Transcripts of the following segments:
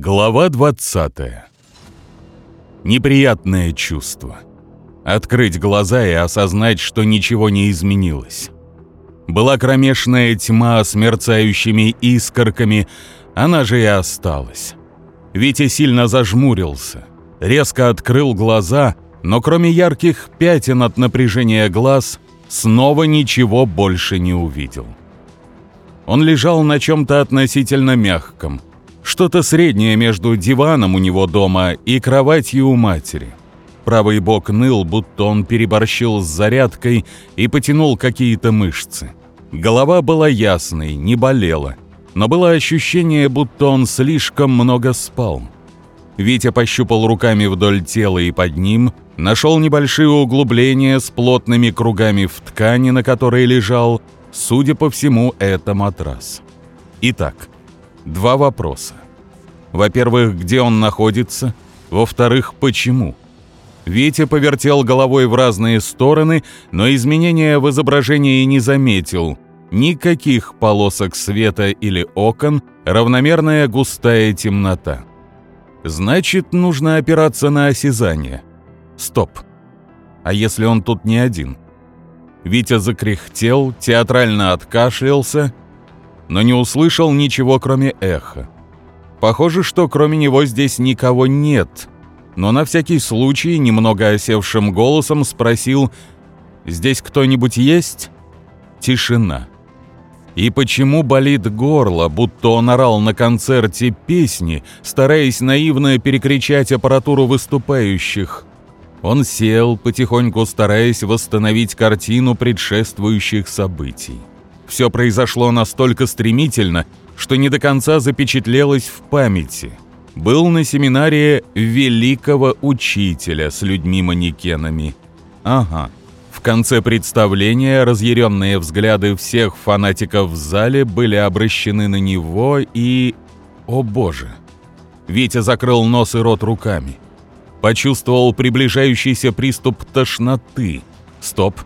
Глава 20. Неприятное чувство. Открыть глаза и осознать, что ничего не изменилось. Была кромешная тьма с мерцающими искорками, она же и осталась. Витя сильно зажмурился, резко открыл глаза, но кроме ярких пятен от напряжения глаз, снова ничего больше не увидел. Он лежал на чем-то относительно мягком – что-то среднее между диваном у него дома и кроватью у матери. Правый бок ныл, будто он переборщил с зарядкой и потянул какие-то мышцы. Голова была ясной, не болела, но было ощущение, будто он слишком много спал. Витя пощупал руками вдоль тела и под ним, нашел небольшие углубления с плотными кругами в ткани, на которой лежал, судя по всему, это матрас. Итак, два вопроса. Во-первых, где он находится? Во-вторых, почему? Витя повертел головой в разные стороны, но изменения в изображении не заметил. Никаких полосок света или окон, равномерная густая темнота. Значит, нужно опираться на осязание. Стоп. А если он тут не один? Витя закряхтел, театрально откашлялся, но не услышал ничего, кроме эха. Похоже, что кроме него здесь никого нет, но на всякий случай немного осевшим голосом спросил «Здесь кто-нибудь есть?» Тишина. И почему болит горло, будто он орал на концерте песни, стараясь наивно перекричать аппаратуру выступающих? Он сел, потихоньку стараясь восстановить картину предшествующих событий. Все произошло настолько стремительно, что не до конца запечатлелось в памяти. Был на семинаре великого учителя с людьми-манекенами. Ага. В конце представления разъяренные взгляды всех фанатиков в зале были обращены на него и... О боже! Витя закрыл нос и рот руками. Почувствовал приближающийся приступ тошноты. Стоп.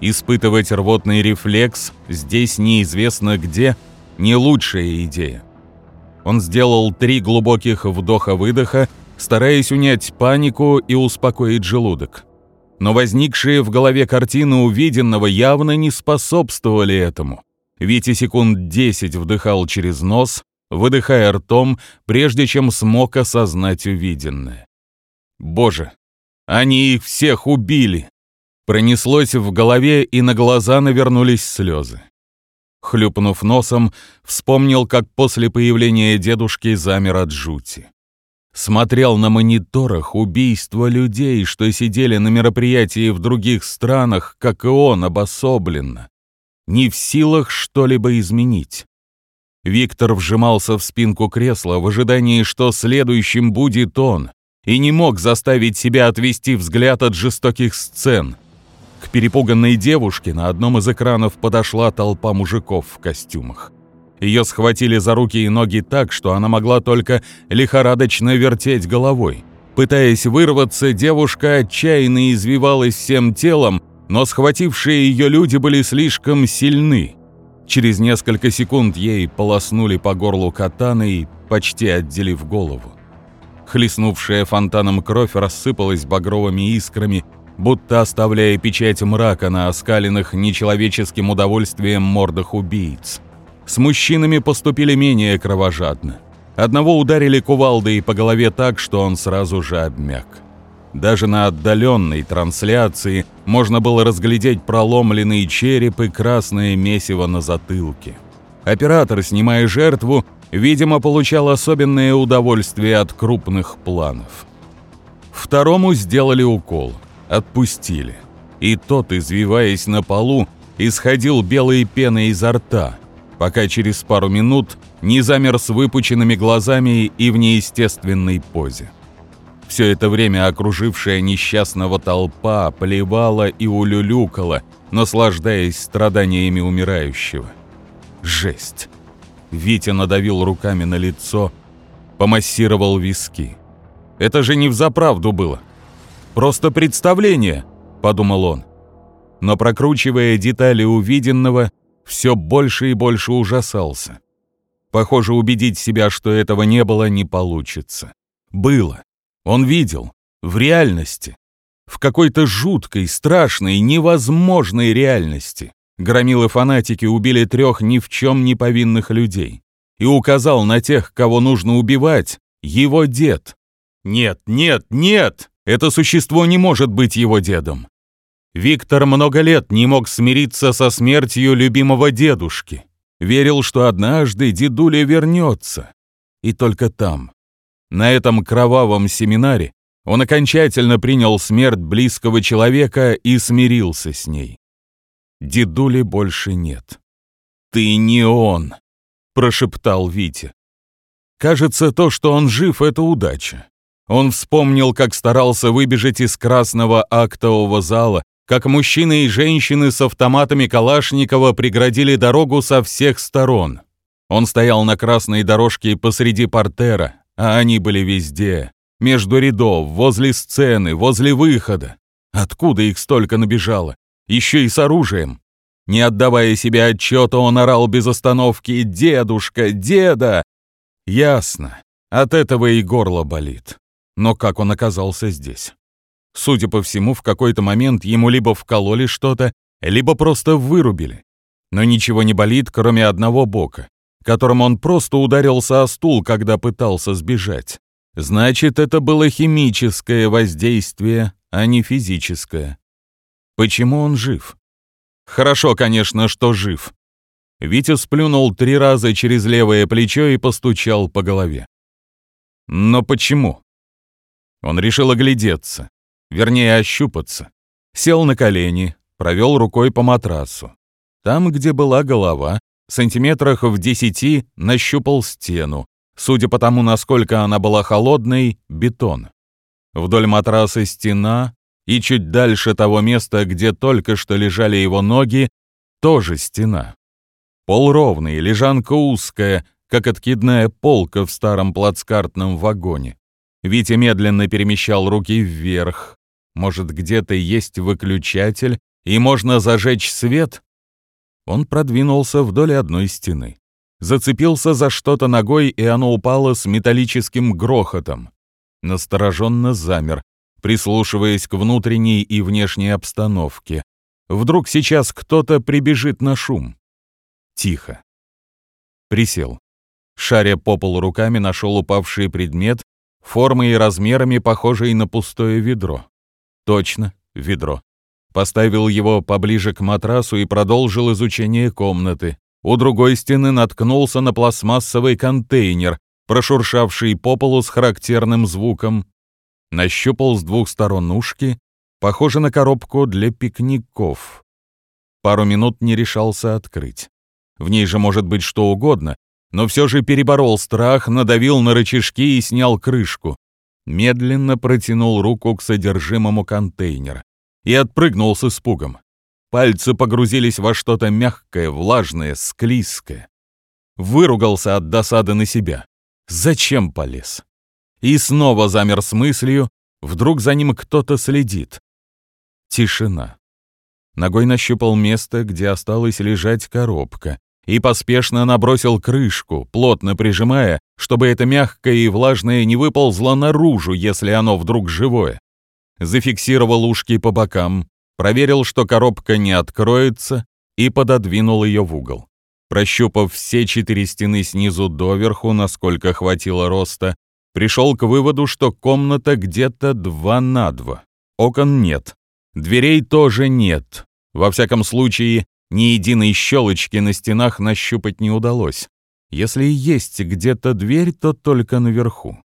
Испытывать рвотный рефлекс здесь неизвестно где – не лучшая идея. Он сделал три глубоких вдоха-выдоха, стараясь унять панику и успокоить желудок. Но возникшие в голове картины увиденного явно не способствовали этому. Витя секунд десять вдыхал через нос, выдыхая ртом, прежде чем смог осознать увиденное. «Боже, они их всех убили!» Пронеслось в голове, и на глаза навернулись слезы. Хлюпнув носом, вспомнил, как после появления дедушки замер от жути. Смотрел на мониторах убийства людей, что сидели на мероприятии в других странах, как и он, обособленно. Не в силах что-либо изменить. Виктор вжимался в спинку кресла в ожидании, что следующим будет он, и не мог заставить себя отвести взгляд от жестоких сцен — к перепуганной девушке на одном из экранов подошла толпа мужиков в костюмах. Ее схватили за руки и ноги так, что она могла только лихорадочно вертеть головой. Пытаясь вырваться, девушка отчаянно извивалась всем телом, но схватившие ее люди были слишком сильны. Через несколько секунд ей полоснули по горлу катаной, почти отделив голову. Хлестнувшая фонтаном кровь рассыпалась багровыми искрами, будто оставляя печать мрака на оскаленных нечеловеческим удовольствием мордах убийц. С мужчинами поступили менее кровожадно. Одного ударили кувалдой по голове так, что он сразу же обмяк. Даже на отдаленной трансляции можно было разглядеть проломленный череп и красное месиво на затылке. Оператор, снимая жертву, видимо, получал особенное удовольствие от крупных планов. Второму сделали укол – отпустили. И тот, извиваясь на полу, исходил белой пеной изо рта, пока через пару минут не замер с выпученными глазами и в неестественной позе. Все это время окружившая несчастного толпа плевала и улюлюкала, наслаждаясь страданиями умирающего. Жесть! Витя надавил руками на лицо, помассировал виски. Это же не взаправду было. Просто представление», — подумал он. Но прокручивая детали увиденного, все больше и больше ужасался. Похоже, убедить себя, что этого не было, не получится. Было. Он видел. В реальности. В какой-то жуткой, страшной, невозможной реальности. Громилы-фанатики убили трех ни в чем не повинных людей. И указал на тех, кого нужно убивать, его дед. Нет, нет, нет! Это существо не может быть его дедом. Виктор много лет не мог смириться со смертью любимого дедушки. Верил, что однажды дедуля вернется. И только там, на этом кровавом семинаре, он окончательно принял смерть близкого человека и смирился с ней. Дедули больше нет. «Ты не он», — прошептал Витя. Кажется, то, что он жив, — это удача. Он вспомнил, как старался выбежать из красного актового зала, как мужчины и женщины с автоматами Калашникова преградили дорогу со всех сторон. Он стоял на красной дорожке посреди портера, а они были везде. Между рядов, возле сцены, возле выхода. Откуда их столько набежало? Еще и с оружием. Не отдавая себе отчета, он орал без остановки «Дедушка! Деда!» Ясно. От этого и горло болит. Но как он оказался здесь? Судя по всему, в какой-то момент ему либо вкололи что-то, либо просто вырубили. Но ничего не болит, кроме одного бока, которым он просто ударился о стул, когда пытался сбежать. Значит, это было химическое воздействие, а не физическое. Почему он жив? Хорошо, конечно, что жив. Витя сплюнул три раза через левое плечо и постучал по голове. Но почему? Он решил оглядеться вернее ощупаться. Сел на колени, провел рукой по матрасу. Там, где была голова, сантиметрах в десяти нащупал стену. Судя по тому, насколько она была холодной, бетон. Вдоль матраса стена, и чуть дальше того места, где только что лежали его ноги, тоже стена. Пол ровный, лежанка узкая, как откидная полка в старом плацкартном вагоне. Витя медленно перемещал руки вверх, может, где-то есть выключатель, и можно зажечь свет? Он продвинулся вдоль одной стены. Зацепился за что-то ногой, и оно упало с металлическим грохотом. Настороженно замер, прислушиваясь к внутренней и внешней обстановке. Вдруг сейчас кто-то прибежит на шум. Тихо. Присел. Шаря по полу руками, нашел упавший предмет, формой и размерами похожий на пустое ведро. Точно, ведро. Поставил его поближе к матрасу и продолжил изучение комнаты. У другой стены наткнулся на пластмассовый контейнер, прошуршавший по полу с характерным звуком. Нащупал с двух сторон ушки, похоже на коробку для пикников. Пару минут не решался открыть. В ней же может быть что угодно, но все же переборол страх, надавил на рычажки и снял крышку медленно протянул руку к содержимому контейнера и отпрыгнул с испугом. Пальцы погрузились во что-то мягкое, влажное, склизкое. Выругался от досады на себя. Зачем полез? И снова замер с мыслью, вдруг за ним кто-то следит. Тишина. Ногой нащупал место, где осталась лежать коробка, и поспешно набросил крышку, плотно прижимая, чтобы это мягкое и влажное не выползло наружу, если оно вдруг живое. Зафиксировал ушки по бокам, проверил, что коробка не откроется, и пододвинул ее в угол. Прощупав все четыре стены снизу доверху, насколько хватило роста, пришел к выводу, что комната где-то два на два. Окон нет. Дверей тоже нет. Во всяком случае, ни единой щелочки на стенах нащупать не удалось. Если и есть где-то дверь, то только наверху.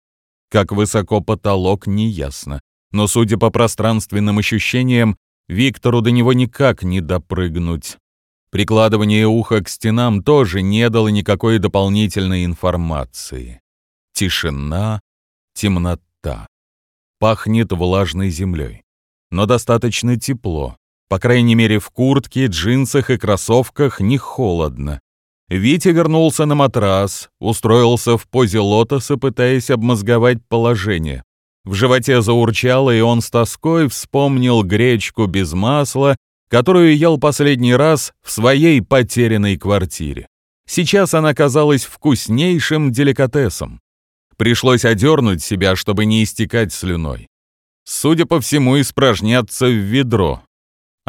Как высоко потолок, неясно. Но, судя по пространственным ощущениям, Виктору до него никак не допрыгнуть. Прикладывание уха к стенам тоже не дало никакой дополнительной информации. Тишина, темнота. Пахнет влажной землей. Но достаточно тепло. По крайней мере, в куртке, джинсах и кроссовках не холодно. Витя вернулся на матрас, устроился в позе лотоса, пытаясь обмозговать положение. В животе заурчало, и он с тоской вспомнил гречку без масла, которую ел последний раз в своей потерянной квартире. Сейчас она казалась вкуснейшим деликатесом. Пришлось одернуть себя, чтобы не истекать слюной. Судя по всему, испражняться в ведро.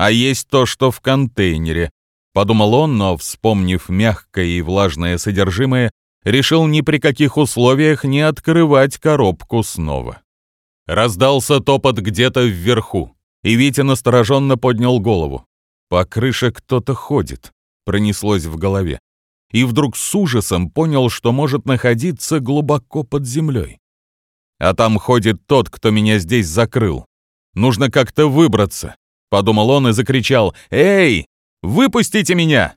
А есть то, что в контейнере. Подумал он, но, вспомнив мягкое и влажное содержимое, решил ни при каких условиях не открывать коробку снова. Раздался топот где-то вверху, и Витя настороженно поднял голову. По крыше кто-то ходит, пронеслось в голове. И вдруг с ужасом понял, что может находиться глубоко под землей. А там ходит тот, кто меня здесь закрыл. Нужно как-то выбраться, подумал он и закричал: "Эй, выпустите меня!"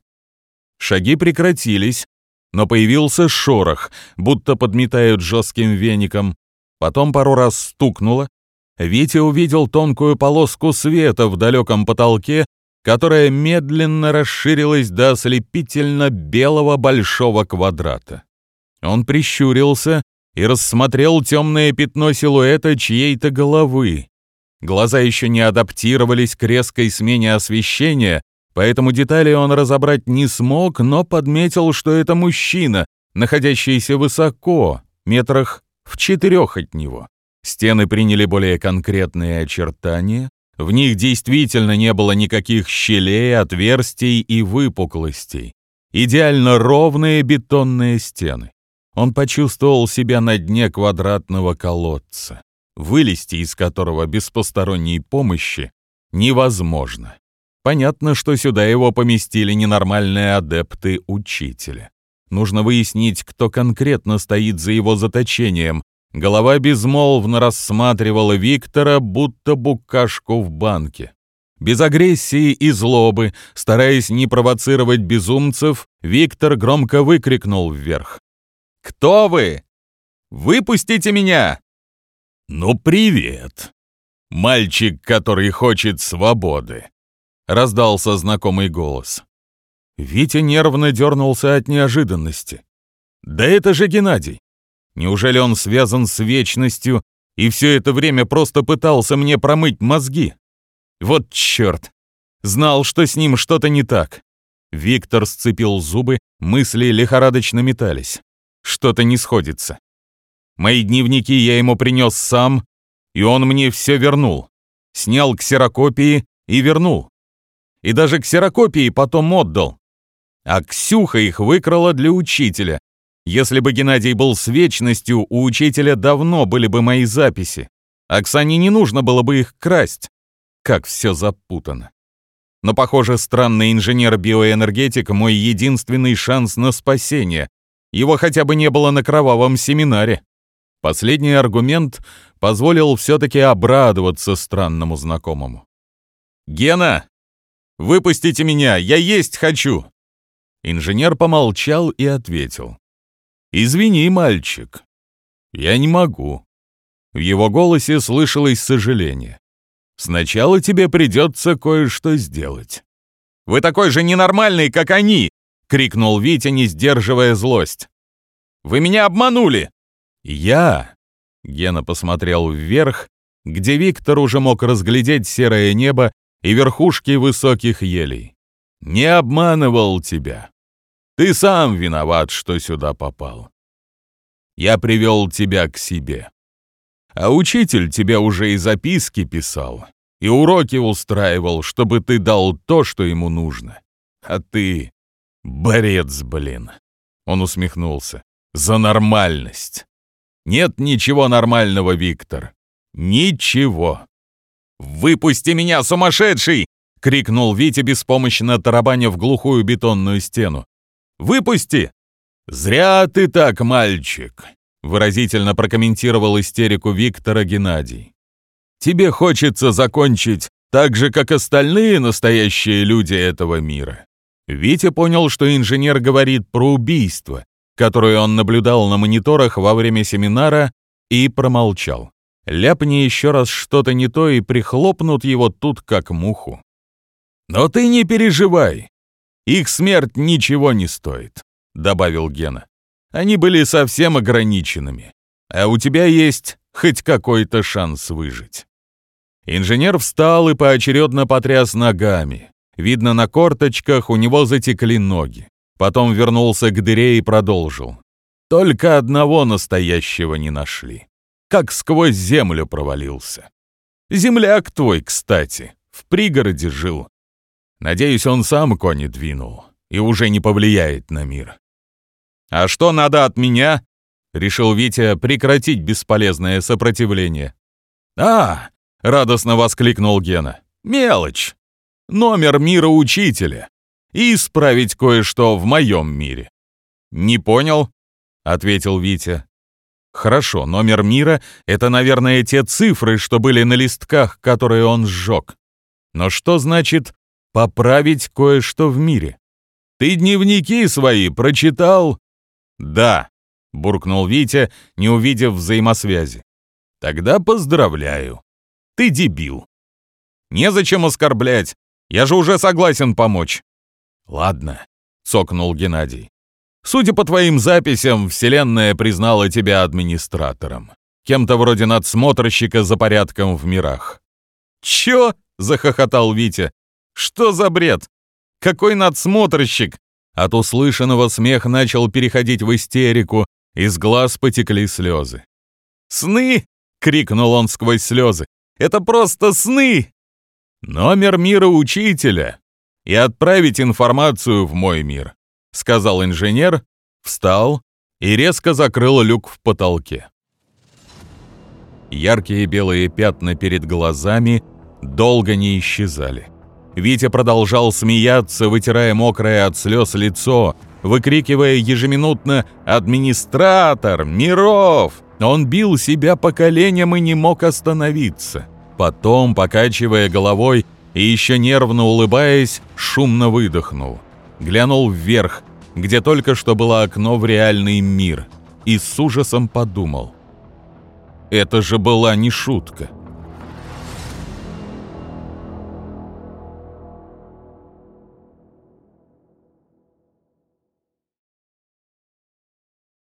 Шаги прекратились, но появился шорох, будто подметают жестким веником. Потом пару раз стукнуло. Витя увидел тонкую полоску света в далеком потолке, которая медленно расширилась до ослепительно белого большого квадрата. Он прищурился и рассмотрел темное пятно силуэта чьей-то головы. Глаза еще не адаптировались к резкой смене освещения, поэтому детали он разобрать не смог, но подметил, что это мужчина, находящийся высоко, метрах в четырех от него. Стены приняли более конкретные очертания, в них действительно не было никаких щелей, отверстий и выпуклостей. Идеально ровные бетонные стены. Он почувствовал себя на дне квадратного колодца, вылезти из которого без посторонней помощи невозможно. Понятно, что сюда его поместили ненормальные адепты учителя. Нужно выяснить, кто конкретно стоит за его заточением. Голова безмолвно рассматривала Виктора, будто букашку в банке. Без агрессии и злобы, стараясь не провоцировать безумцев, Виктор громко выкрикнул вверх. «Кто вы? Выпустите меня!» «Ну, привет! Мальчик, который хочет свободы!» — раздался знакомый голос. Витя нервно дернулся от неожиданности. «Да это же Геннадий! Неужели он связан с вечностью и все это время просто пытался мне промыть мозги? Вот черт! Знал, что с ним что-то не так!» Виктор сцепил зубы, мысли лихорадочно метались. Что-то не сходится. Мои дневники я ему принес сам, и он мне все вернул. Снял ксерокопии и вернул и даже ксерокопии потом отдал. А Ксюха их выкрала для учителя. Если бы Геннадий был с вечностью, у учителя давно были бы мои записи. Оксане не нужно было бы их красть. Как все запутано. Но, похоже, странный инженер-биоэнергетик — мой единственный шанс на спасение. Его хотя бы не было на кровавом семинаре. Последний аргумент позволил все-таки обрадоваться странному знакомому. «Гена, Выпустите меня, я есть хочу!» Инженер помолчал и ответил. «Извини, мальчик, я не могу». В его голосе слышалось сожаление. «Сначала тебе придется кое-что сделать». «Вы такой же ненормальный, как они!» — крикнул Витя, не сдерживая злость. «Вы меня обманули!» «Я...» — Гена посмотрел вверх, где Виктор уже мог разглядеть серое небо и верхушки высоких елей. Не обманывал тебя. Ты сам виноват, что сюда попал. Я привел тебя к себе. А учитель тебе уже и записки писал, и уроки устраивал, чтобы ты дал то, что ему нужно. А ты... борец, блин. Он усмехнулся. За нормальность. Нет ничего нормального, Виктор. Ничего. «Выпусти меня, сумасшедший!» — крикнул Витя, беспомощно тарабаня в глухую бетонную стену. «Выпусти!» «Зря ты так, мальчик!» — выразительно прокомментировал истерику Виктора Геннадий. «Тебе хочется закончить так же, как остальные настоящие люди этого мира». Витя понял, что инженер говорит про убийство, которое он наблюдал на мониторах во время семинара, и промолчал. Ляпни еще раз что-то не то и прихлопнут его тут как муху. «Но ты не переживай. Их смерть ничего не стоит», — добавил Гена. «Они были совсем ограниченными. А у тебя есть хоть какой-то шанс выжить». Инженер встал и поочередно потряс ногами. Видно, на корточках у него затекли ноги. Потом вернулся к дыре и продолжил. Только одного настоящего не нашли. Как сквозь землю провалился. Земляк твой, кстати, в пригороде жил. Надеюсь, он сам кони двинул и уже не повлияет на мир. «А что надо от меня?» — решил Витя прекратить бесполезное сопротивление. «А!» — радостно воскликнул Гена. «Мелочь! Номер мира учителя и исправить кое-что в моем мире». «Не понял?» — ответил Витя. «Хорошо, номер мира — это, наверное, те цифры, что были на листках, которые он сжег. Но что значит «поправить кое-что в мире»? Ты дневники свои прочитал?» «Да», — буркнул Витя, не увидев взаимосвязи. «Тогда поздравляю. Ты дебил. Незачем оскорблять. Я же уже согласен помочь». «Ладно», — цокнул Геннадий. «Судя по твоим записям, Вселенная признала тебя администратором. Кем-то вроде надсмотрщика за порядком в мирах». «Чё?» — захохотал Витя. «Что за бред? Какой надсмотрщик?» От услышанного смех начал переходить в истерику, из глаз потекли слезы. «Сны!» — крикнул он сквозь слезы. «Это просто сны!» «Номер мира учителя и отправить информацию в мой мир», — сказал инженер, встал и резко закрыл люк в потолке. Яркие белые пятна перед глазами долго не исчезали. Витя продолжал смеяться, вытирая мокрое от слез лицо, выкрикивая ежеминутно «Администратор! Миров!». Он бил себя по коленям и не мог остановиться. Потом, покачивая головой и еще нервно улыбаясь, шумно выдохнул. Глянул вверх, где только что было окно в реальный мир, и с ужасом подумал. Это же была не шутка.